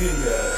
Good.